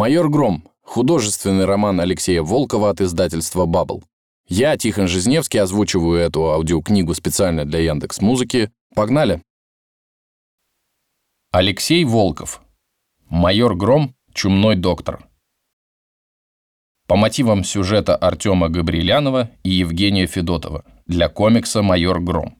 «Майор Гром» — художественный роман Алексея Волкова от издательства «Бабл». Я, Тихон Жизневский, озвучиваю эту аудиокнигу специально для Яндекс Музыки. Погнали! Алексей Волков. Майор Гром. Чумной доктор. По мотивам сюжета Артема Габрилянова и Евгения Федотова для комикса «Майор Гром».